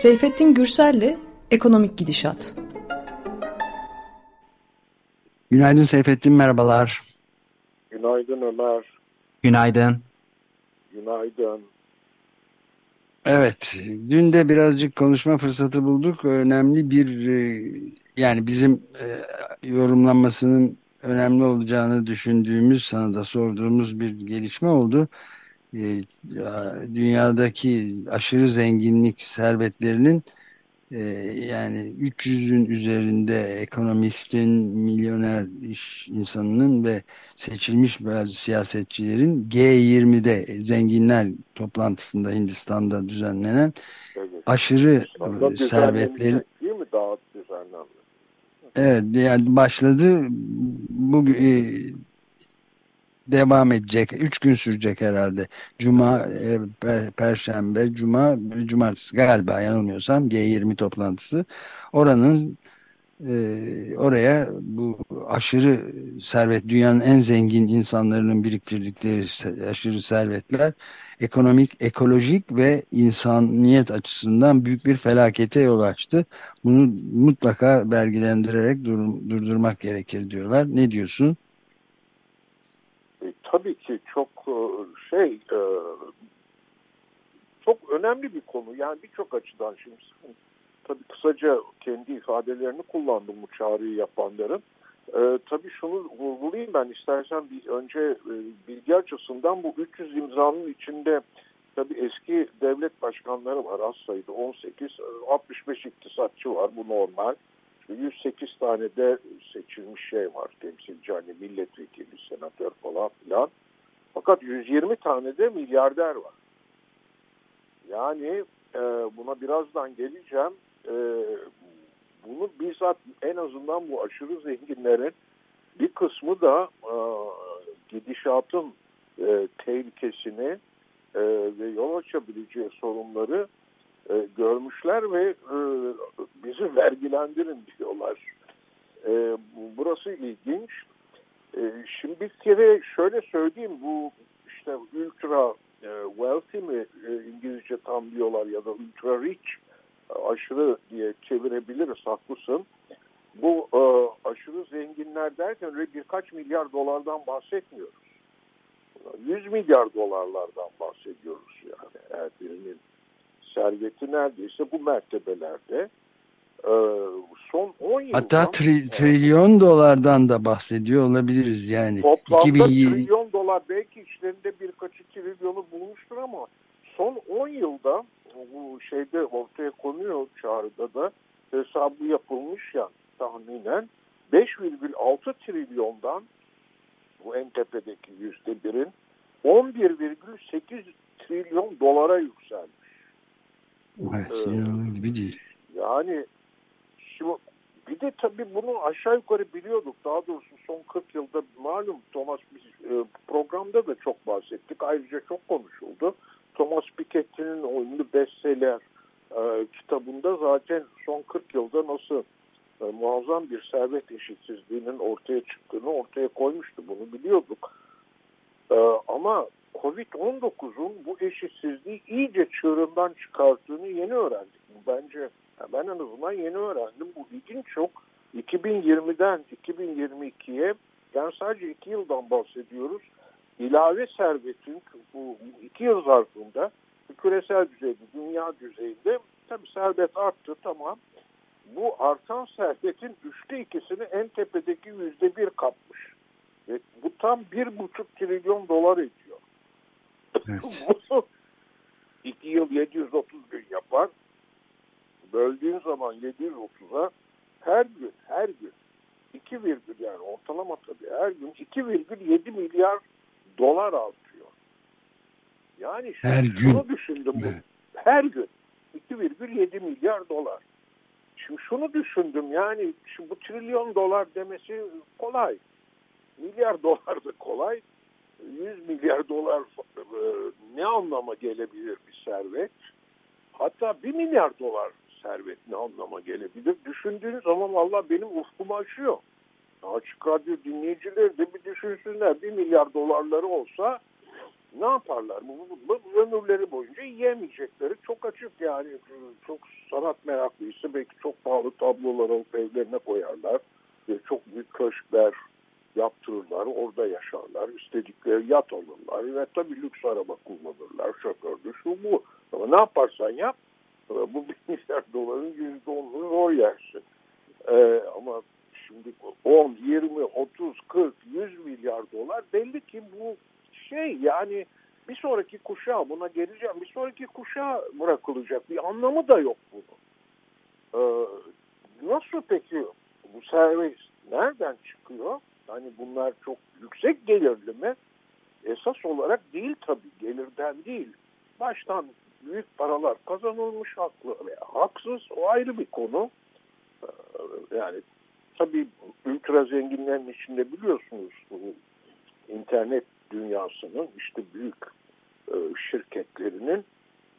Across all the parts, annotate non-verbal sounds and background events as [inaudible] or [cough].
Seyfettin Gürsel'le Ekonomik Gidişat. Günaydın Seyfettin, merhabalar. Günaydın Ömer. Günaydın. Günaydın. Evet, dün de birazcık konuşma fırsatı bulduk. Önemli bir, e, yani bizim e, yorumlanmasının önemli olacağını düşündüğümüz, sana da sorduğumuz bir gelişme oldu. E, dünyadaki aşırı zenginlik servetlerinin e, yani 300'ün üzerinde ekonomistin, milyoner iş insanının ve seçilmiş bazı siyasetçilerin G20'de zenginler toplantısında Hindistan'da düzenlenen evet. aşırı servetleri değil mi daha düzenlenmiş? Evet yani başladı bu e, devam edecek. Üç gün sürecek herhalde. Cuma, e, Perşembe, Cuma, Cumartesi galiba yanılmıyorsam G20 toplantısı. Oranın e, oraya bu aşırı servet dünyanın en zengin insanların biriktirdikleri aşırı servetler ekonomik, ekolojik ve insaniyet açısından büyük bir felakete yol açtı. Bunu mutlaka belgelendirerek dur, durdurmak gerekir diyorlar. Ne diyorsun? E, tabii ki çok e, şey e, çok önemli bir konu. Yani birçok açıdan şimdi tabii kısaca kendi ifadelerini kullandım bu çağrıyı yapanların. E, tabii şunu vurgulayayım ben istersen bir önce e, bilgi açısından bu 300 imzanın içinde tabii eski devlet başkanları var az sayıda 18, 65 iktisatçı var bu normal. 108 tane de seçilmiş şey var temsilci hani milletvekili, senatör falan filan. Fakat 120 tane de milyarder var. Yani e, buna birazdan geleceğim. E, bunu bizzat en azından bu aşırı zenginlerin bir kısmı da e, gidişatın e, tehlikesini e, ve yol açabileceği sorunları e, görmüşler ve e, bizi vergilendirin diyorlar. E, burası ilginç. E, şimdi bir kere şöyle söyleyeyim bu işte ultra e, wealthy mi e, İngilizce tam diyorlar ya da ultra rich aşırı diye çevirebiliriz haklısın. Bu e, aşırı zenginler derken birkaç milyar dolardan bahsetmiyoruz. 100 milyar dolarlardan bahsediyoruz yani her serveti neredeyse bu mertebelerde. Ee, son 10 yılda... Hatta tri, trilyon dolardan da bahsediyor olabiliriz yani. Toplamda 2020... trilyon dolar belki içlerinde birkaçı trilyonu bulmuştur ama son 10 yılda bu şeyde ortaya konuyor çağrıda da hesabı yapılmış ya tahminen 5,6 trilyondan bu en tepedeki yüzde birin 11,8 trilyon dolara yükselmiş. Evet, ee, inanılır gibi değil. Yani şimdi bir de tabii bunu aşağı yukarı biliyorduk. Daha doğrusu son 40 yılda malum Thomas e, programda da çok bahsettik. Ayrıca çok konuşuldu. Thomas Piketty'nin o ünlü bestseller e, kitabında zaten son 40 yılda nasıl e, muazzam bir servet eşitsizliğinin ortaya çıktığını ortaya koymuştu. Bunu biliyorduk. E, ama Covid-19'un bu eşitsizliği iyice çığırından çıkarttığını yeni öğrendik. Bence ben en azından yeni öğrendim. Bu ilginç çok 2020'den 2022'ye yani sadece iki yıldan bahsediyoruz. İlave servetin bu iki yıl zarfında küresel düzeyde, dünya düzeyinde tabi servet arttı tamam. Bu artan servetin üçte ikisini en tepedeki yüzde bir kapmış. Ve bu tam bir buçuk trilyon dolar ediyor. Evet. Bu [laughs] iki yıl 730 gün yapar. Böldüğün zaman 730'a her gün her gün 2 virgül yani ortalama tabii her gün 2,7 milyar dolar artıyor. Yani şu, her şunu gün. düşündüm. Evet. Her gün 2,7 milyar dolar. Şimdi şunu düşündüm yani şu bu trilyon dolar demesi kolay. Milyar [laughs] dolar da kolay. 100 milyar dolar e, ne anlama gelebilir bir servet? Hatta 1 milyar dolar servet ne anlama gelebilir? Düşündüğünüz zaman valla benim ufkumu aşıyor. Açık radyo dinleyicileri de bir düşünsünler. 1 milyar dolarları olsa ne yaparlar? Bu, bu, bu ömürleri boyunca yiyemeyecekleri çok açık yani. Çok sanat meraklıysa belki çok pahalı tablolar alıp evlerine koyarlar. Çok büyük köşkler yaptırırlar. Orada yaşarlar. istedikleri yat alırlar. Ve tabii lüks araba kullanırlar. Şofördü şu bu. Ama ne yaparsan yap bu 1 milyar [laughs] doların %10'unu zor yersin. Ee, ama şimdi 10, 20, 30, 40, 100 milyar dolar belli ki bu şey yani bir sonraki kuşağa buna geleceğim. Bir sonraki kuşağa bırakılacak. Bir anlamı da yok bunun. Ee, nasıl peki bu servis nereden çıkıyor? Hani bunlar çok yüksek gelirli mi? Esas olarak değil tabii gelirden değil. Baştan büyük paralar kazanılmış haklı veya haksız o ayrı bir konu. Ee, yani tabii ultra zenginlerin içinde biliyorsunuz internet dünyasının işte büyük e, şirketlerinin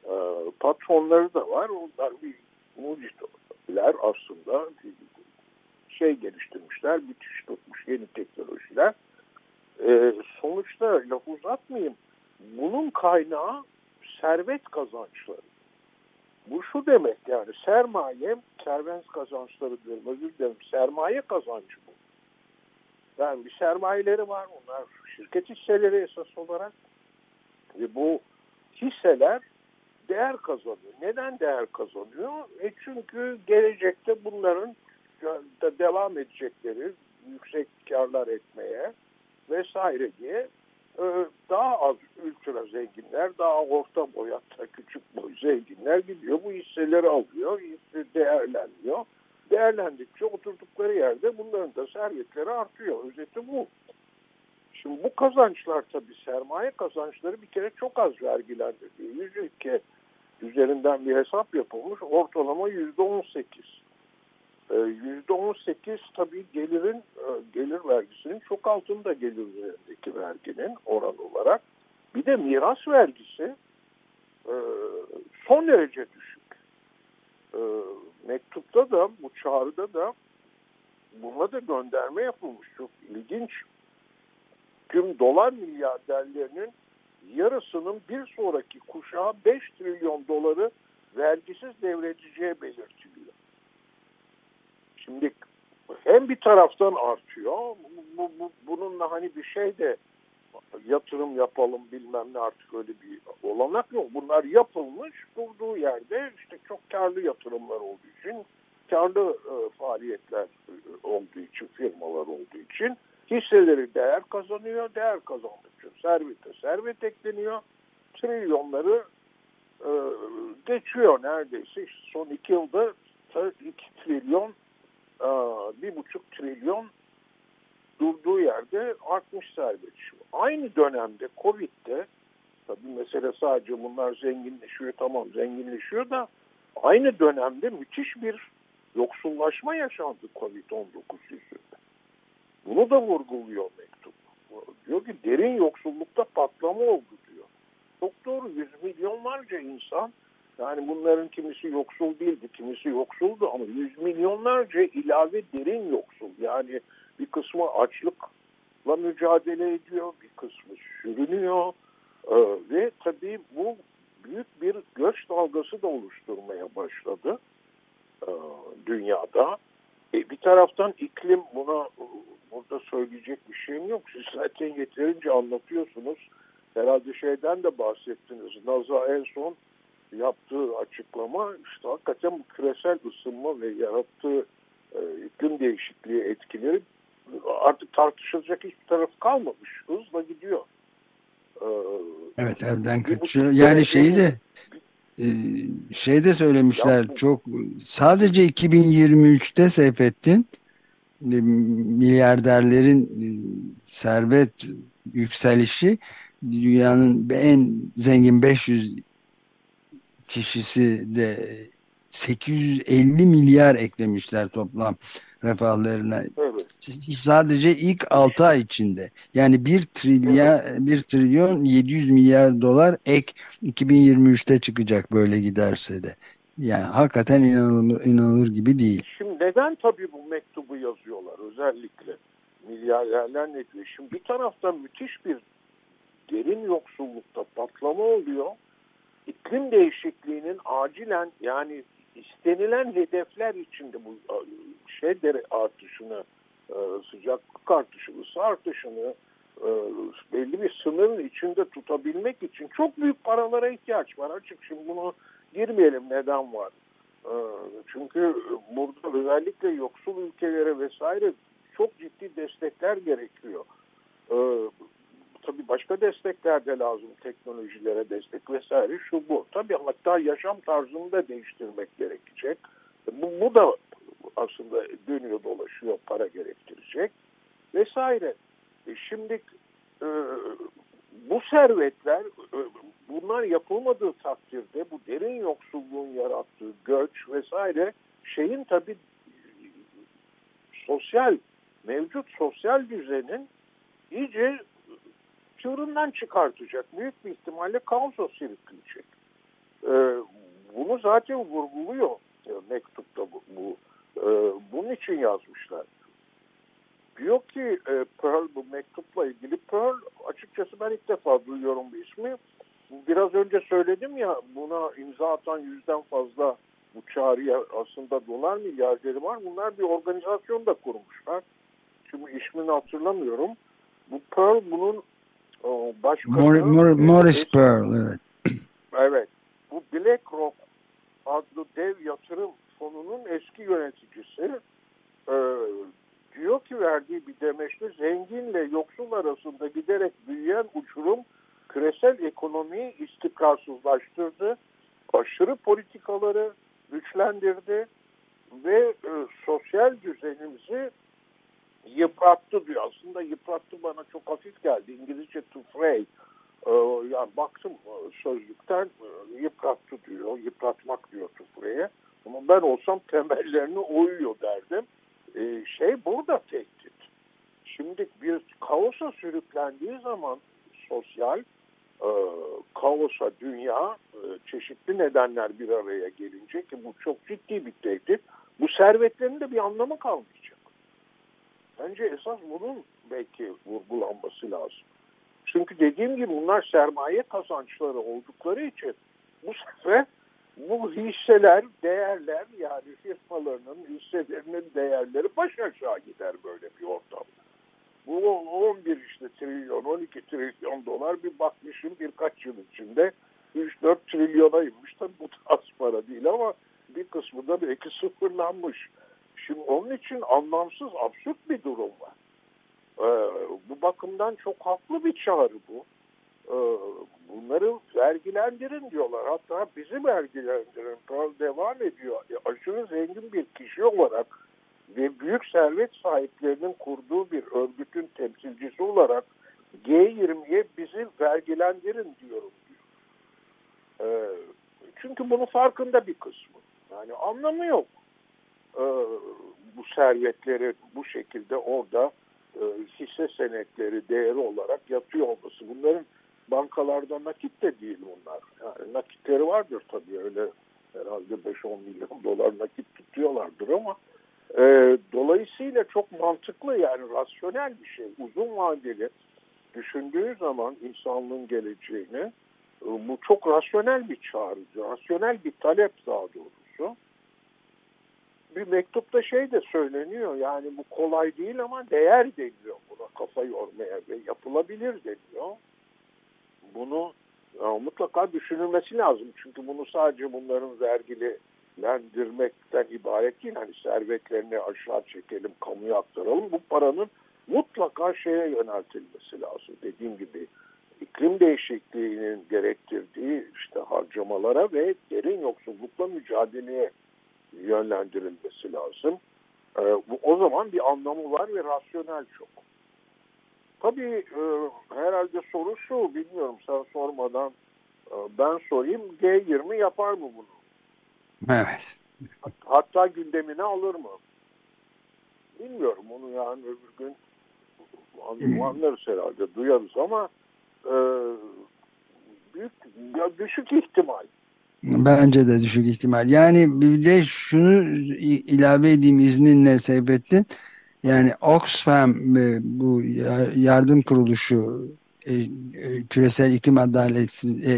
e, patronları da var. Onlar bir mucitler aslında şey geliştirmişler, müthiş tutmuş yeni teknolojiler. E, sonuçta laf uzatmayayım. Bunun kaynağı servet kazançları. Bu şu demek yani sermaye, servet kazançları diyorum özür dilerim, sermaye kazancı bu. Yani bir sermayeleri var onlar şirket hisseleri esas olarak ve bu hisseler değer kazanıyor. Neden değer kazanıyor? E çünkü gelecekte bunların da devam edecekleri yüksek karlar etmeye vesaire diye e, daha az ultra zenginler, daha orta boyatta küçük boy zenginler gidiyor. Bu hisseleri alıyor, hisse değerleniyor. Değerlendikçe oturdukları yerde bunların da servetleri artıyor. Özeti bu. Şimdi bu kazançlar tabii sermaye kazançları bir kere çok az vergilendiriliyor. 100 ülke üzerinden bir hesap yapılmış ortalama yüzde 18. Yüzde 18 tabii gelirin e, gelir vergisinin çok altında gelir üzerindeki verginin oran olarak. Bir de miras vergisi e, son derece düşük. E, mektupta da bu çağrıda da buna da gönderme yapılmış. Çok ilginç tüm dolar milyarderlerinin yarısının bir sonraki kuşağa 5 trilyon doları vergisiz devredeceği belirtiliyor. Şimdi hem bir taraftan artıyor, bu, bu, bununla hani bir şey de yatırım yapalım bilmem ne artık öyle bir olanak yok. Bunlar yapılmış durduğu yerde işte çok karlı yatırımlar olduğu için, karlı e, faaliyetler e, olduğu için, firmalar olduğu için Hisseleri değer kazanıyor. Değer kazandıkça servete servet ekleniyor. Trilyonları e, geçiyor neredeyse. İşte son iki yılda iki trilyon bir buçuk trilyon durduğu yerde artmış servet. Aynı dönemde Covid'de tabi mesele sadece bunlar zenginleşiyor tamam zenginleşiyor da aynı dönemde müthiş bir yoksullaşma yaşandı Covid-19 yüzünden. Bunu da vurguluyor mektup. Diyor ki derin yoksullukta patlama oldu diyor. Çok doğru yüz milyonlarca insan yani bunların kimisi yoksul değildi, kimisi yoksuldu ama yüz milyonlarca ilave derin yoksul. Yani bir kısmı açlıkla mücadele ediyor, bir kısmı sürünüyor ee, ve tabii bu büyük bir göç dalgası da oluşturmaya başladı e, dünyada. E, bir taraftan iklim buna burada söyleyecek bir şeyim yok. Siz zaten yeterince anlatıyorsunuz. Herhalde şeyden de bahsettiniz. NASA en son yaptığı açıklama işte hakikaten bu küresel ısınma ve yarattığı e, iklim değişikliği etkileri artık tartışılacak hiçbir taraf kalmamış. Hızla gidiyor. Ee, evet elden kaçıyor. Yani şeyi de e, şey de söylemişler çok sadece 2023'te Seyfettin milyarderlerin e, servet yükselişi dünyanın en zengin 500 kişisi de 850 milyar eklemişler toplam refahlarına. Evet. Sadece ilk 6 ay içinde. Yani 1 trilyon 1 trilyon 700 milyar dolar ek 2023'te çıkacak böyle giderse de. Yani hakikaten inanılır, inanılır gibi değil. Şimdi neden tabii bu mektubu yazıyorlar özellikle milyarderler ne diyor? Şimdi bir taraftan müthiş bir derin yoksullukta patlama oluyor. İklim değişikliğinin acilen yani istenilen hedefler içinde bu şey artışını, e, sıcaklık artışı, ısı artışını e, belli bir sınırın içinde tutabilmek için çok büyük paralara ihtiyaç var. Açık şimdi bunu girmeyelim neden var. Çünkü burada özellikle yoksul ülkelere vesaire çok ciddi destekler gerekiyor. Tabii başka destekler de lazım teknolojilere destek vesaire şu bu. Tabii hatta yaşam tarzını da değiştirmek gerekecek. Bu, bu da aslında dönüyor dolaşıyor para gerektirecek vesaire. E şimdi e, bu servetler e, bunlar yapılmadığı takdirde bu derin yoksulluğun yarattığı göç vesaire şeyin tabii sosyal mevcut sosyal düzenin iyice çığırından çıkartacak. Büyük bir ihtimalle kaosa sürükleyecek. E, bunu zaten vurguluyor e, mektupta bu. bu. E, bunun için yazmışlar. Diyor ki e, Pearl bu mektupla ilgili Pearl açıkçası ben ilk defa duyuyorum bu ismi. Biraz önce söyledim ya buna imza atan yüzden fazla bu çağrıya aslında dolar milyarları var. Bunlar bir organizasyon da kurmuşlar. Şimdi ismini hatırlamıyorum. Bu Pearl bunun başkanı... Mor, Mor, Morris Pearl, evet. Evet. Bu BlackRock adlı dev yatırım fonunun eski yöneticisi e, diyor ki verdiği bir demeçte zenginle yoksul arasında giderek büyüyen uçurum küresel ekonomiyi istikrarsızlaştırdı, aşırı politikaları güçlendirdi ve e, sosyal düzenimizi yıprattı diyor. Aslında yıprattı bana çok hafif geldi. İngilizce to fray. Ee, yani baktım e, sözlükten e, yıprattı diyor. Yıpratmak diyor to fray'e. Ama ben olsam temellerini oyuyor derdim. Ee, şey burada tehdit. Şimdi bir kaosa sürüklendiği zaman sosyal e, kaosa dünya e, çeşitli nedenler bir araya gelince ki bu çok ciddi bir tehdit. Bu servetlerin de bir anlamı kalmayacak. Bence esas bunun belki vurgulanması lazım. Çünkü dediğim gibi bunlar sermaye kazançları oldukları için bu sefer bu hisseler, değerler yani firmalarının hisselerinin değerleri baş aşağı gider böyle bir ortamda. Bu 11 işte trilyon, 12 trilyon dolar bir bakmışım birkaç yıl içinde 3-4 trilyona inmiş. Tabii bu az para değil ama bir kısmı da belki sıfırlanmış. Şimdi onun için anlamsız, absürt bir durum var. Ee, bu bakımdan çok haklı bir çağrı bu. Ee, bunları vergilendirin diyorlar. Hatta bizi vergilendirin. Devam ediyor. E, aşırı zengin bir kişi olarak ve büyük servet sahiplerinin kurduğu bir örgütün temsilcisi olarak G20'ye bizi vergilendirin diyorum diyor. Ee, çünkü bunun farkında bir kısmı. Yani anlamı yok. Ee, bu servetleri bu şekilde orada e, hisse senetleri değeri olarak yatıyor olması. Bunların bankalarda nakit de değil bunlar. Yani nakitleri vardır tabii öyle herhalde 5-10 milyon [laughs] dolar nakit tutuyorlardır ama e, dolayısıyla çok mantıklı yani rasyonel bir şey. Uzun vadeli düşündüğü zaman insanlığın geleceğini e, bu çok rasyonel bir çağrı, rasyonel bir talep daha doğrusu bir mektupta şey de söyleniyor yani bu kolay değil ama değer deniyor buna kafa yormaya ve yapılabilir deniyor. Bunu ya, mutlaka düşünülmesi lazım çünkü bunu sadece bunların vergilendirmekten ibaret değil. Hani servetlerini aşağı çekelim, kamuya aktaralım. Bu paranın mutlaka şeye yöneltilmesi lazım. Dediğim gibi iklim değişikliğinin gerektirdiği işte harcamalara ve derin yoksullukla mücadeleye yönlendirilmesi lazım. E, bu, o zaman bir anlamı var ve rasyonel çok. Tabii e, herhalde soru şu, bilmiyorum sen sormadan e, ben sorayım, G20 yapar mı bunu? Evet. Hatta gündemine alır mı? Bilmiyorum onu yani öbür gün anlarız herhalde, duyarız ama e, büyük, ya düşük ihtimal. Bence de düşük ihtimal. Yani bir de şunu ilave edeyim izninle Seyfettin. Yani Oxfam bu yardım kuruluşu e, e, küresel iklim adaletsiz e,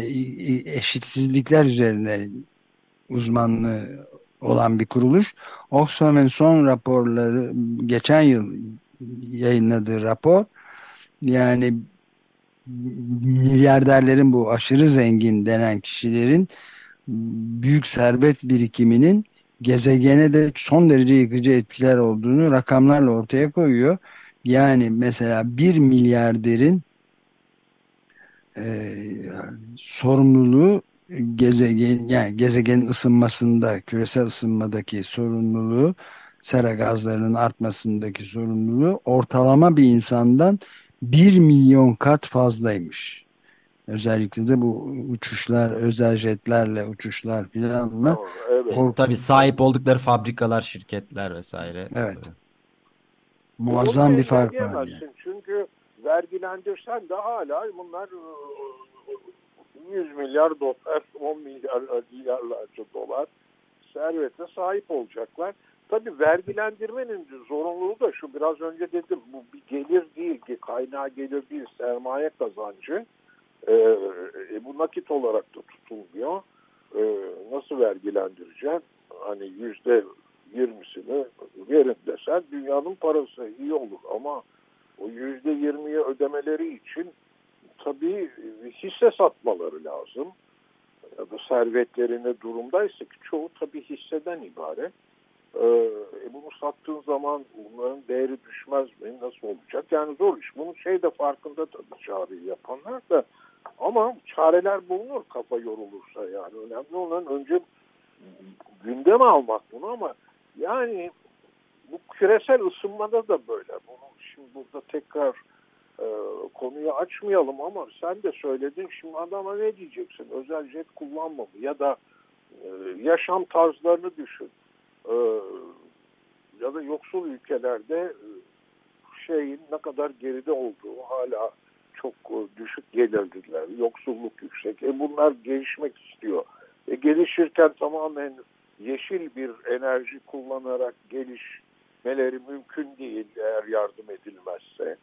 eşitsizlikler üzerine uzmanlığı olan bir kuruluş. Oxfam'ın son raporları geçen yıl yayınladığı rapor yani milyarderlerin bu aşırı zengin denen kişilerin büyük servet birikiminin gezegene de son derece yıkıcı etkiler olduğunu rakamlarla ortaya koyuyor. Yani mesela bir milyarderin e, sorumluluğu gezegen yani gezegenin ısınmasında küresel ısınmadaki sorumluluğu sera gazlarının artmasındaki sorumluluğu ortalama bir insandan bir milyon kat fazlaymış. Özellikle de bu uçuşlar, özel jetlerle uçuşlar filanla. Evet. Tabii sahip oldukları fabrikalar, şirketler vesaire. Evet. Muazzam bir fark var. Yani. Çünkü vergilendirsen de hala bunlar 100 e, milyar dolar, 10 milyar milyarlarca dolar servete sahip olacaklar. Tabii vergilendirmenin zorunluluğu da şu biraz önce dedim bu bir gelir değil ki kaynağı gelir değil sermaye kazancı. Ee, e, bu nakit olarak da tutulmuyor. Ee, nasıl vergilendireceksin? Hani yüzde yirmisini verin desen dünyanın parası iyi olur ama o yüzde yirmiye ödemeleri için tabii hisse satmaları lazım. Ya da servetlerine durumdaysa ki çoğu tabii hisseden ibaret. Ee, e, bunu sattığın zaman bunların değeri düşmez mi? Nasıl olacak? Yani zor iş. Bunun şey de farkında tabii çağrıyı yapanlar da ama çareler bulunur kafa yorulursa yani. Önemli olan önce gündeme almak bunu ama yani bu küresel ısınmada da böyle. Bunu şimdi burada tekrar e, konuyu açmayalım ama sen de söyledin. Şimdi adama ne diyeceksin? Özel jet kullanma mı? Ya da e, yaşam tarzlarını düşün. E, ya da yoksul ülkelerde e, şeyin ne kadar geride olduğu hala çok e, düşük gelirliler, yoksulluk yüksek. E bunlar gelişmek istiyor. E gelişirken tamamen yeşil bir enerji kullanarak gelişmeleri mümkün değil eğer yardım edilmezse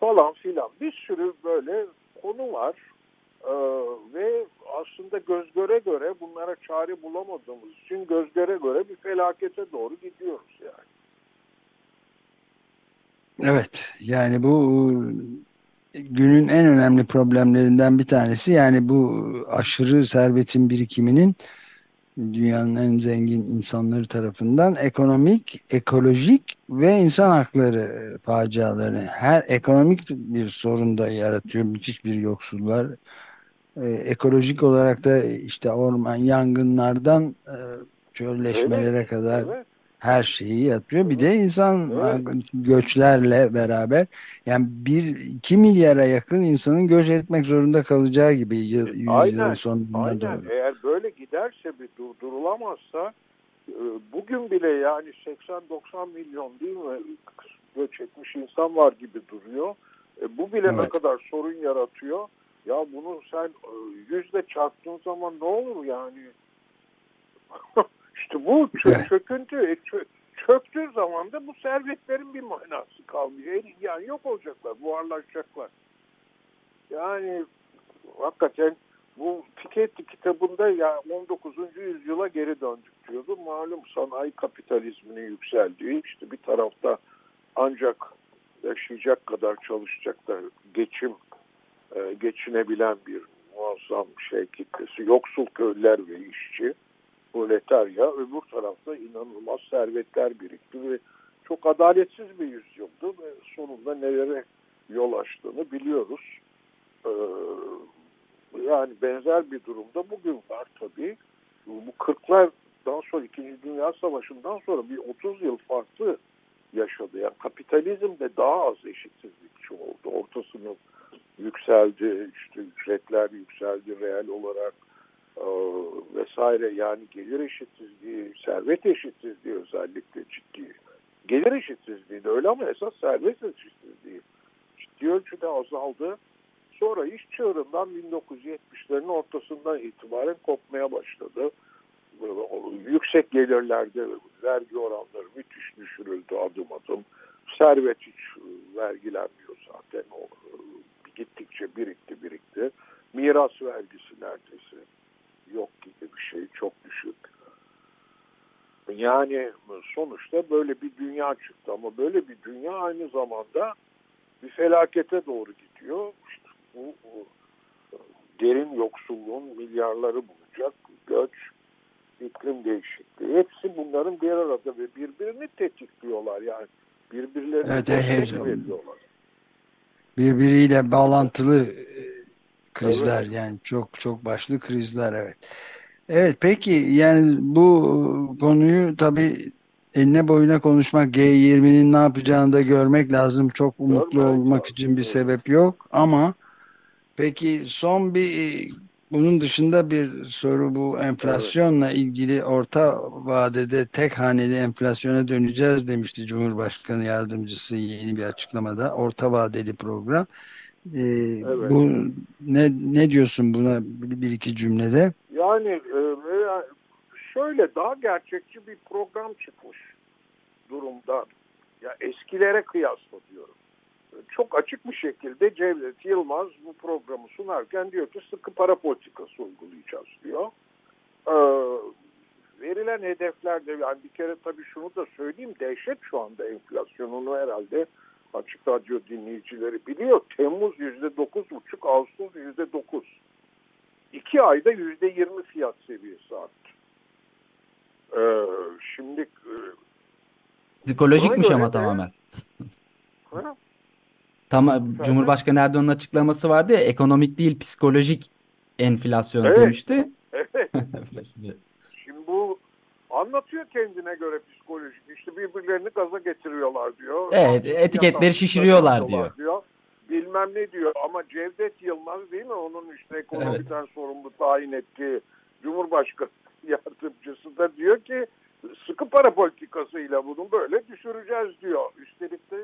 falan filan. Bir sürü böyle konu var. Ee, ve aslında göz göre göre bunlara çare bulamadığımız için göz göre göre bir felakete doğru gidiyoruz yani. Evet yani bu günün en önemli problemlerinden bir tanesi yani bu aşırı servetin birikiminin dünyanın en zengin insanları tarafından ekonomik, ekolojik ve insan hakları facialarını her ekonomik bir sorun da yaratıyor. Müthiş bir yoksullar. Ee, ekolojik olarak da işte orman yangınlardan e, çölleşmelere kadar evet her şeyi yapıyor. Bir de insan evet. göçlerle beraber yani bir iki milyara yakın insanın göç etmek zorunda kalacağı gibi yüzyılın sonuna aynen. doğru. Eğer böyle giderse bir durdurulamazsa e, bugün bile yani 80-90 milyon değil mi göç etmiş insan var gibi duruyor. E, bu bile evet. ne kadar sorun yaratıyor. Ya bunu sen e, yüzle çarptığın zaman ne olur yani? [laughs] İşte bu çö çöküntü, çö çöktüğü zaman da bu servetlerin bir manası kalmıyor. Yani yok olacaklar, buharlaşacaklar. Yani hakikaten bu Piketty kitabında ya 19. yüzyıla geri döndük diyordu. Malum sanayi kapitalizminin yükseldiği işte bir tarafta ancak yaşayacak kadar çalışacak da geçim e, geçinebilen bir muazzam şey kitlesi, yoksul köylüler ve işçi proletarya, öbür tarafta inanılmaz servetler birikti ve çok adaletsiz bir yüzyıldı ve sonunda nelere yol açtığını biliyoruz. Ee, yani benzer bir durumda bugün var tabii. Bu kırklardan sonra, İkinci Dünya Savaşı'ndan sonra bir 30 yıl farklı yaşadı. Yani kapitalizm de daha az eşitsizlikçi oldu. Orta sınıf yükseldi, işte ücretler yükseldi reel olarak vesaire yani gelir eşitsizliği, servet eşitsizliği özellikle ciddi. Gelir eşitsizliği de öyle ama esas servet eşitsizliği ciddi ölçüde azaldı. Sonra iş çığırından 1970'lerin ortasından itibaren kopmaya başladı. Yüksek gelirlerde vergi oranları müthiş düşürüldü adım adım. Servet hiç vergilenmiyor zaten. O bir gittikçe birikti birikti. Miras vergisi neredeyse yok gibi bir şey çok düşük. Yani sonuçta böyle bir dünya çıktı ama böyle bir dünya aynı zamanda bir felakete doğru gidiyor. İşte bu, bu derin yoksulluğun milyarları bulacak, göç, iklim değişikliği. Hepsi bunların bir arada ve birbirini tetikliyorlar yani. Birbirlerini Evet, destek veriyorlar. birbiriyle bağlantılı krizler Evet. yani çok çok başlı krizler evet. Evet peki yani bu konuyu tabii eline boyuna konuşmak G20'nin ne yapacağını da görmek lazım. Çok umutlu Görmek olmak lazım, için bir evet. sebep yok ama peki son bir e, bunun dışında bir soru bu enflasyonla ilgili orta vadede tek haneli enflasyona döneceğiz demişti Cumhurbaşkanı Yardımcısı yeni bir açıklamada. Orta vadeli program. Ee, Evet. Bu ne ne diyorsun buna bir, iki cümlede? Yani e, şöyle daha gerçekçi bir program çıkmış durumda. Ya eskilere kıyasla diyorum. Çok açık bir şekilde Cevdet Yılmaz bu programı sunarken diyor ki sıkı para politikası uygulayacağız diyor. Ee, verilen hedeflerde yani bir kere tabii şunu da söyleyeyim dehşet şu anda enflasyonunu herhalde açık radyo dinleyicileri biliyor. Temmuz yüzde dokuz buçuk, Ağustos yüzde dokuz. İki ayda yüzde yirmi fiyat seviyesi arttı. Ee, şimdi e, Psikolojikmiş ama de- tamamen. [laughs] ha, Tam Cumhurbaşkanı Erdoğan'ın açıklaması vardı ya ekonomik değil psikolojik enflasyon Evet. demişti. evet [laughs] şimdi bu anlatıyor kendine göre psikolojik. İşte birbirlerini gaza getiriyorlar diyor. Evet, etiketleri şişiriyorlar yatıyorlar diyor. Bilmem ne diyor ama Cevdet Yılmaz değil mi onun işte ekonomiden sorumlu tayin ettiği Cumhurbaşkanı [laughs] yardımcısı da diyor ki sıkı para politikasıyla bunu böyle düşüreceğiz diyor. Üstelik de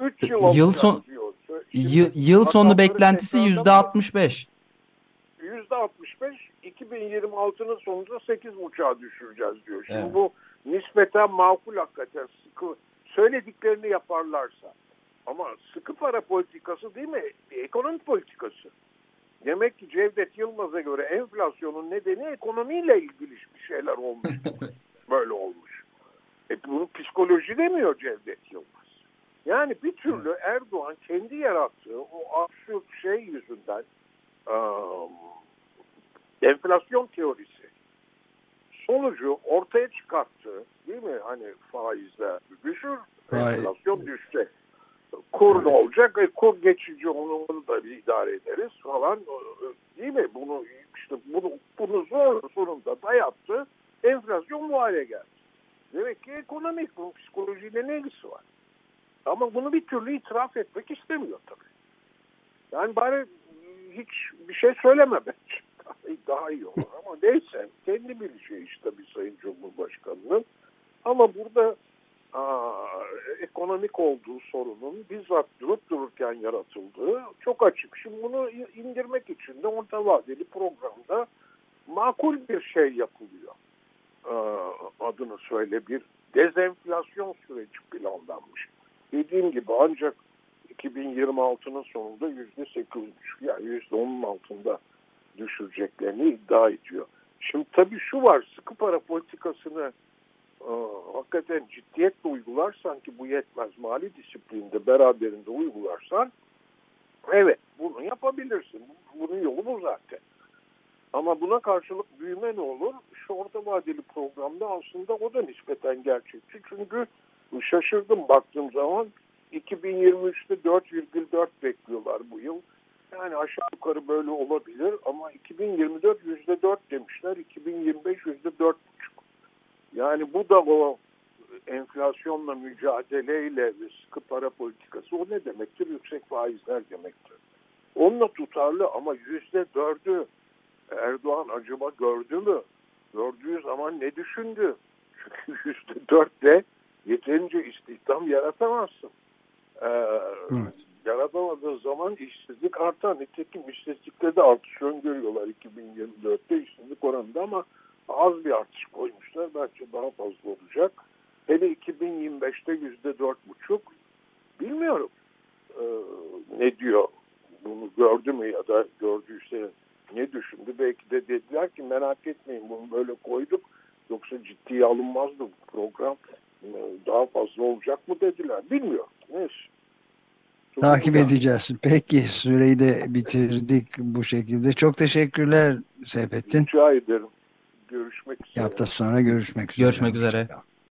3 yıl Yıl olacak son- diyor. Yıl, yıl sonu beklentisi tekrardan yüzde 65. %65 2026'nın sonunda 8.5'a düşüreceğiz diyor. Şimdi Evet. bu nispeten makul hakikaten sıkı söylediklerini yaparlarsa. Ama sıkı para politikası değil mi? Bir ekonomi politikası. Demek ki Cevdet Yılmaz'a göre enflasyonun nedeni ekonomiyle ilgili bir şeyler olmuş. [laughs] Böyle olmuş. E bunu psikoloji demiyor Cevdet Yılmaz. Yani bir türlü Erdoğan kendi yarattığı o absürt şey yüzünden ıı, enflasyon teorisi sonucu ortaya çıkarttı değil mi? Hani faizler düşür, Faiz. enflasyon düşecek. Kur ne olacak? E, kur geçici onu, da bir idare ederiz falan. Değil mi? Bunu işte bunu, bunu zor sonunda dayattı. Enflasyon bu hale geldi. Demek ki ekonomik bunun psikolojiyle ne ilgisi var? Ama bunu bir türlü itiraf etmek istemiyor tabii. Yani bari hiç bir şey söyleme bence. [laughs] Daha, iyi olur ama neyse kendi bileceği işte bir Sayın Cumhurbaşkanı'nın. Ama burada aa, ekonomik olduğu sorunun bizzat durup dururken yaratıldığı çok açık. Şimdi bunu indirmek için de orta vadeli programda makul bir şey yapılıyor. Aa, adını söyle bir dezenflasyon süreci planlanmış. Dediğim gibi ancak 2026'nın sonunda yüzde sekiz buçuk yani yüzde onun altında düşüreceklerini iddia ediyor. Şimdi tabii şu var sıkı para politikasını e, hakikaten ciddiyetle uygularsan ki bu yetmez mali disiplinde beraberinde uygularsan evet bunu yapabilirsin. Bunun yolu bu zaten. Ama buna karşılık büyüme ne olur? Şu orta vadeli programda aslında o da nispeten gerçekçi. Çünkü şaşırdım baktığım zaman 2023'te 4,4 bekliyorlar bu yıl. Yani aşağı yukarı böyle olabilir ama 2024 %4 demişler. 2025 %4,5. Yani bu da o enflasyonla mücadeleyle ve sıkı para politikası o ne demektir? Yüksek faizler demektir. Onunla tutarlı ama %4'ü Erdoğan acaba gördü mü? Gördüğü zaman ne düşündü? [laughs] Çünkü %4'le yeterince istihdam yaratamazsın. Ee, Evet. Yaratamadığın zaman işsizlik artar. Nitekim işsizlikte de artış öngörüyorlar 2024'te işsizlik oranında ama az bir artış koymuşlar. Belki daha fazla olacak. Hele 2025'te yüzde dört buçuk. Bilmiyorum ee, ne diyor bunu gördü mü ya da gördüyse ne düşündü? Belki de dediler ki merak etmeyin bunu böyle koyduk yoksa ciddiye alınmazdı bu program. Daha fazla olacak mı dediler. Bilmiyorum. Neyse. Takip edeceğiz. Peki süreyi de bitirdik bu şekilde. Çok teşekkürler Seyfettin. Rica ederim. Görüşmek üzere. Hafta sonra görüşmek üzere. Görüşmek üzere.